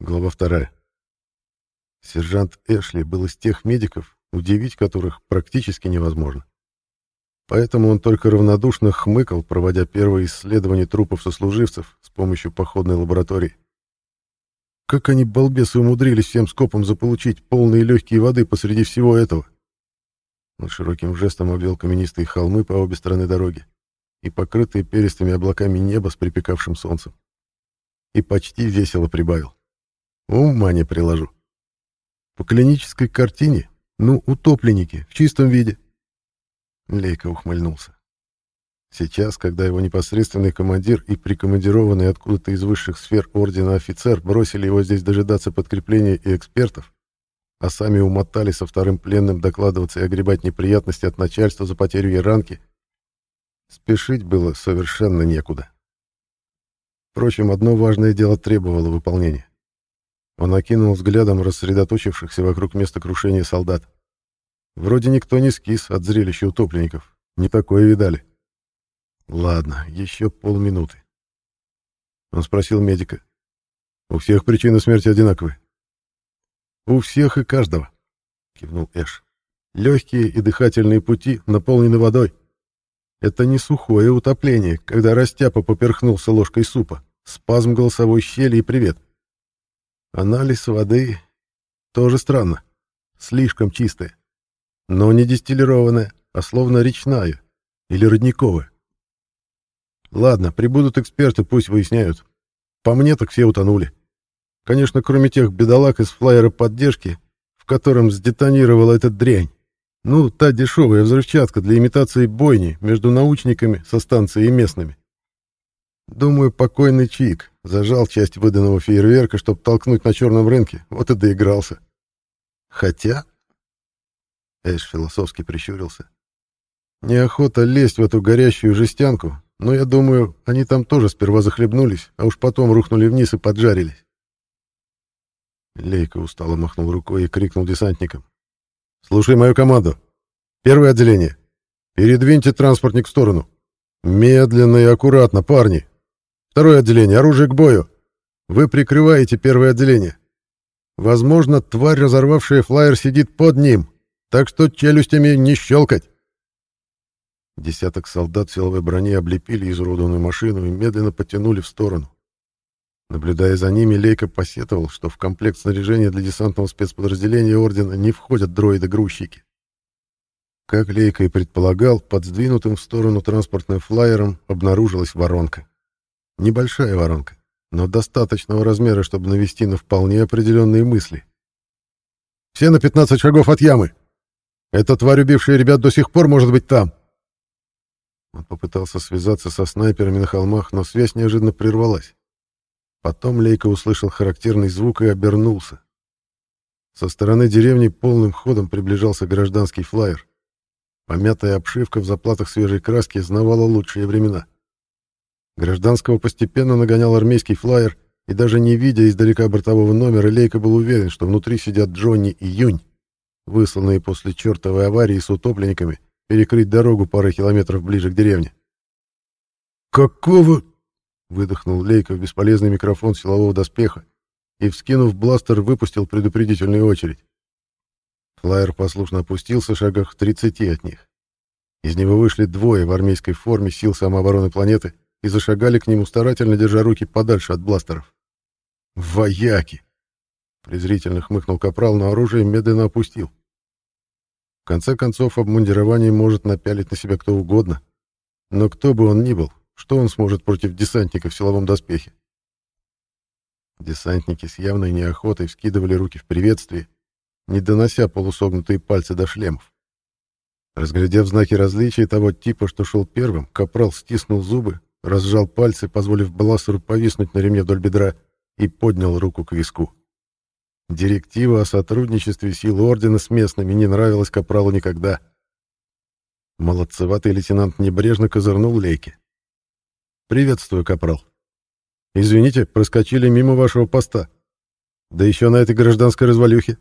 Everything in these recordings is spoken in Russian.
Глава вторая. Сержант Эшли был из тех медиков, удивить которых практически невозможно. Поэтому он только равнодушно хмыкал, проводя первые исследования трупов сослуживцев с помощью походной лаборатории. Как они, балбесы, умудрились всем скопом заполучить полные легкие воды посреди всего этого? Он широким жестом обвел каменистые холмы по обе стороны дороги и покрытые перистыми облаками небо с припекавшим солнцем. И почти весело прибавил. Ума не приложу. По клинической картине, ну, утопленники, в чистом виде. Лейка ухмыльнулся. Сейчас, когда его непосредственный командир и прикомандированный откуда-то из высших сфер ордена офицер бросили его здесь дожидаться подкрепления и экспертов, а сами умотали со вторым пленным докладываться и огребать неприятности от начальства за потерю яранки, спешить было совершенно некуда. Впрочем, одно важное дело требовало выполнения. Он окинул взглядом рассредоточившихся вокруг места крушения солдат. Вроде никто не скис от зрелища утопленников. Не такое видали. Ладно, еще полминуты. Он спросил медика. «У всех причины смерти одинаковы?» «У всех и каждого», — кивнул Эш. «Легкие и дыхательные пути наполнены водой. Это не сухое утопление, когда растяпа поперхнулся ложкой супа, спазм голосовой щели и привет. Анализ воды тоже странно. Слишком чистая. Но не дистиллированная, а словно речная или родниковая. Ладно, прибудут эксперты, пусть выясняют. По мне так все утонули. Конечно, кроме тех бедолаг из флайера поддержки, в котором сдетонировала эта дрянь. Ну, та дешевая взрывчатка для имитации бойни между научниками со станцией и местными. Думаю, покойный Чик зажал часть выданного фейерверка, чтобы толкнуть на черном рынке, вот и доигрался. Хотя... Эш философски прищурился. Неохота лезть в эту горящую жестянку, но я думаю, они там тоже сперва захлебнулись, а уж потом рухнули вниз и поджарились. Лейка устало махнул рукой и крикнул десантникам. «Слушай мою команду. Первое отделение. Передвиньте транспортник в сторону. Медленно и аккуратно, парни. Второе отделение. Оружие к бою. Вы прикрываете первое отделение. Возможно, тварь, разорвавшая флайер, сидит под ним, так что челюстями не щелкать. Десяток солдат в силовой броне облепили изуродованную машину и медленно потянули в сторону. Наблюдая за ними, Лейка посетовал, что в комплект снаряжения для десантного спецподразделения Ордена не входят дроиды-грузчики. Как Лейка и предполагал, под сдвинутым в сторону транспортным флайером обнаружилась воронка. Небольшая воронка, но достаточного размера, чтобы навести на вполне определенные мысли. «Все на 15 шагов от ямы! Эта тварь, убившая ребят, до сих пор может быть там!» Он попытался связаться со снайперами на холмах, но связь неожиданно прервалась. Потом Лейка услышал характерный звук и обернулся. Со стороны деревни полным ходом приближался гражданский флайер. Помятая обшивка в заплатах свежей краски знавала лучшие времена. Гражданского постепенно нагонял армейский флайер, и даже не видя издалека бортового номера, Лейка был уверен, что внутри сидят Джонни и Юнь, высланные после чертовой аварии с утопленниками, перекрыть дорогу пару километров ближе к деревне. «Какого?» — выдохнул Лейка в бесполезный микрофон силового доспеха и, вскинув бластер, выпустил предупредительную очередь. Флайер послушно опустился в шагах в 30 от них. Из него вышли двое в армейской форме сил самообороны планеты — и зашагали к нему, старательно держа руки подальше от бластеров. «Вояки!» — презрительно хмыкнул капрал, но оружие медленно опустил. В конце концов, обмундирование может напялить на себя кто угодно. Но кто бы он ни был, что он сможет против десантника в силовом доспехе? Десантники с явной неохотой вскидывали руки в приветствии, не донося полусогнутые пальцы до шлемов. Разглядев знаки различия того типа, что шел первым, капрал стиснул зубы, разжал пальцы, позволив бластеру повиснуть на ремне вдоль бедра, и поднял руку к виску. Директива о сотрудничестве сил Ордена с местными не нравилась Капралу никогда. Молодцеватый лейтенант небрежно козырнул Лейке. «Приветствую, Капрал. Извините, проскочили мимо вашего поста. Да еще на этой гражданской развалюхе.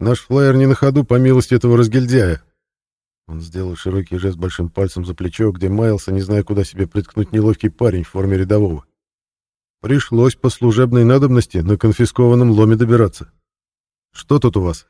Наш флайер не на ходу, по милости этого разгильдяя, он сделал широкий жест большим пальцем за плечо, где маялся, не зная, куда себе приткнуть неловкий парень в форме рядового. Пришлось по служебной надобности на конфискованном ломе добираться. Что тут у вас?